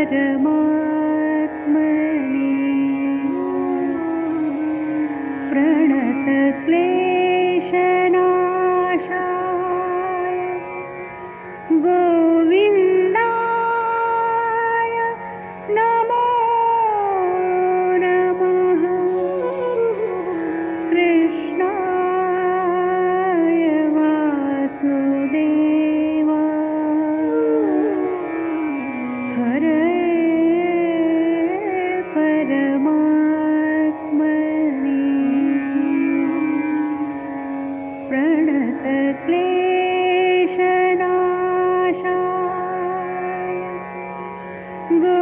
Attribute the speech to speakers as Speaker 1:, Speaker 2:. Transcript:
Speaker 1: Edema. Good.